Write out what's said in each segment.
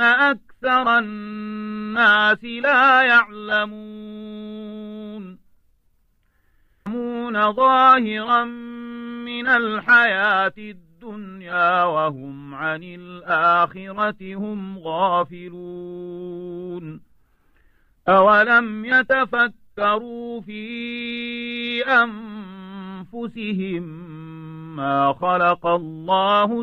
أكثر الناس لا يعلمون يعلمون ظاهرا من الحياة الدنيا وهم عن الآخرة هم غافلون أولم يتفكروا في أنفسهم ما خلق الله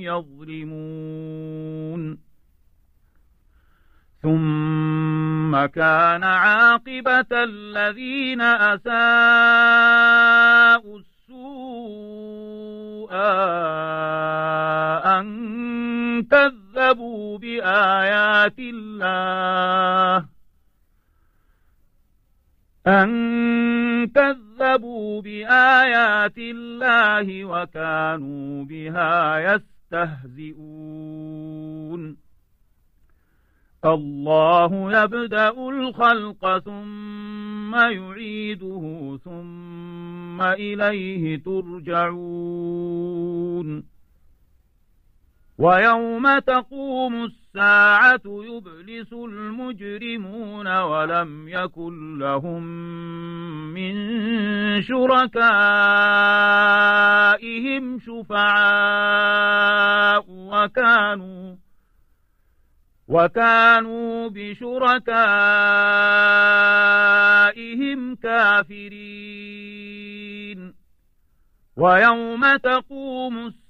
يظلمون. ثم كان عاقبة الذين أساءوا السوء أن كذبوا بآيات الله. أن كذبوا بآيات الله وكانوا بها يستهزئون. الله يبدأ الخلق ثم يعيده ثم إليه ترجعون. ويوم تقوم الساعة يبلس المجرمون ولم يكن لهم من شركائهم شفعاء وكانوا وكانوا بشركائهم كافرين. ويوم تقوم الساعة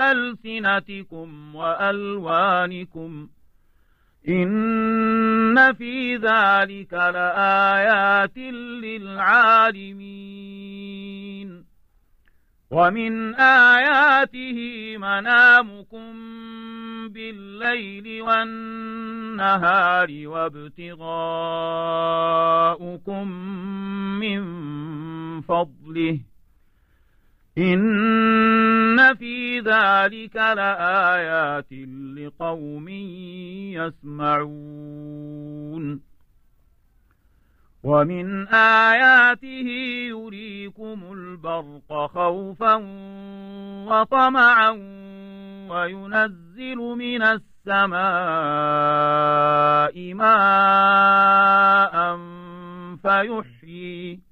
ألسنتكم وألوانكم إن في ذلك لآيات للعالمين ومن آياته منامكم بالليل والنهار وابتغاؤكم من فضله ذلك لآيات لقوم يسمعون. ومن آياته يريكم البرق خوفا وطمعا وينزل من السماء ماء فيحيي.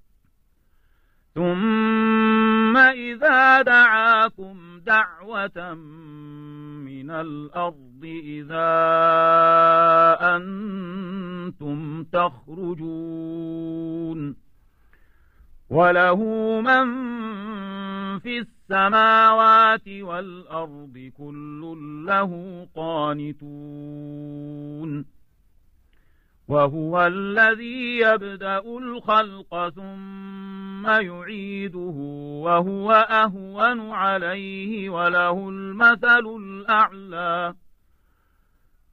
ثم إذا دعاكم دعوة من الأرض إذا أنتم تخرجون وله من في السماوات والأرض كل له قانتون وهو الذي يبدأ الخلق ثم يعيده وهو أهون عليه وله المثل الأعلى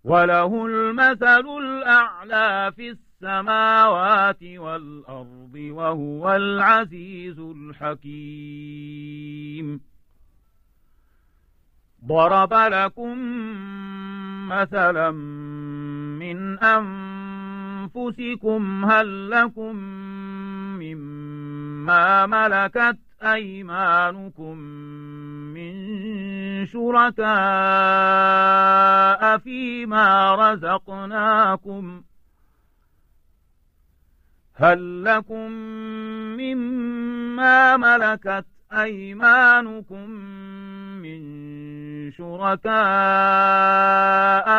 وله المثل الأعلى في السماوات والأرض وهو العزيز الحكيم. ضرب لكم مثلا من أنفسكم هل لكم مما ملكت أيمانكم من شركاء فيما رزقناكم هل لكم مما ملكت أيمانكم من شركاء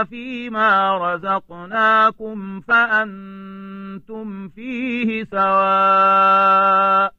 فيما رزقناكم فأنتم فيه سواء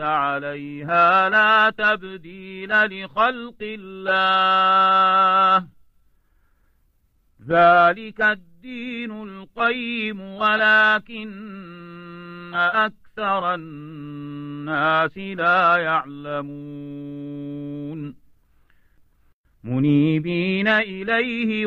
عليها لا تبديل لخلق الله. ذلك الدين القيم ولكن أكثر الناس لا يعلمون. منيبين إليه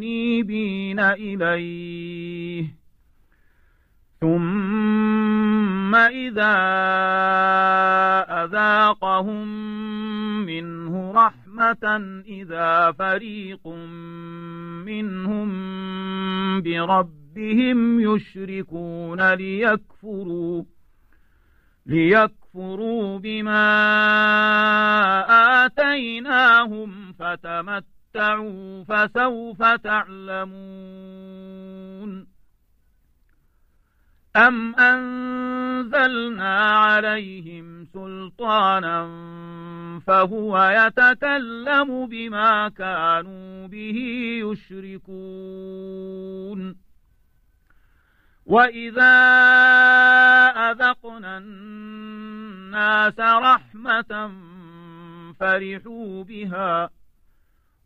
منيبين إليه. ثم إذا أذاقهم منه رحمة إذا فريق منهم بربهم يشركون ليكفروا ليكفروا بما آتيناهم فتمتعوا فسوف تعلمون أم أنزلنا عليهم سلطانا فهو يتكلم بما كانوا به يشركون وإذا أذقنا الناس رحمة فرحوا بها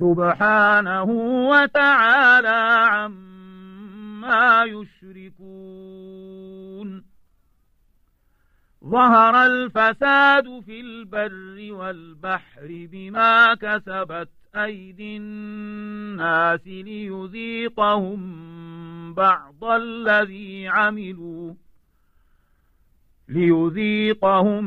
سبحانه وتعالى عما يشركون. ظهر الفساد في البر والبحر بما كسبت أيدي الناس ليذيقهم بعض الذي عملوا ليذيقهم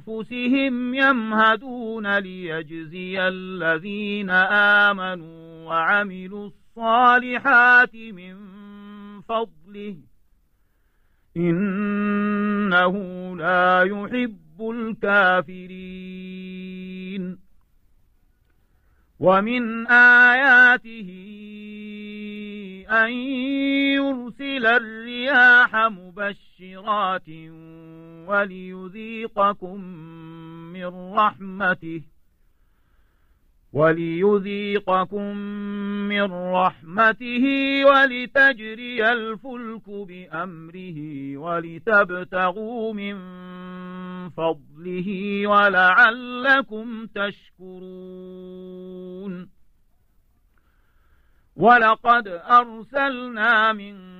فلأنفسهم يمهدون ليجزي الذين آمنوا وعملوا الصالحات من فضله. إنه لا يحب الكافرين. ومن آياته أن يرسل الرياح مبشرات وليذيقكم من رحمته وليذيقكم من رحمته ولتجري الفلك بأمره ولتبتغوا من فضله ولعلكم تشكرون. ولقد أرسلنا من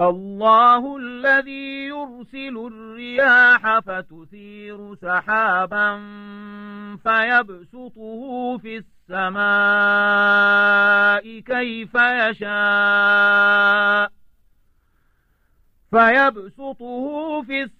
الله الذي يرسل الرياح فتثير سحابا فيبسطه في السماء كيف يشاء. فيبسطه في السماء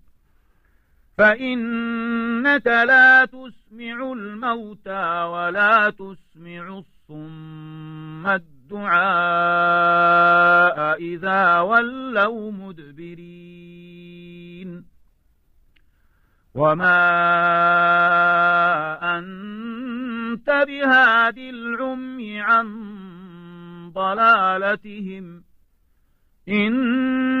فإنك لا تسمع الموتى ولا تسمع الصم الدعاء إذا ولوا مدبرين. وما أنت بهاد العمي عن ضلالتهم. إن